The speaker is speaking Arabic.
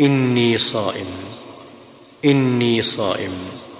إني صائم. إني صائم.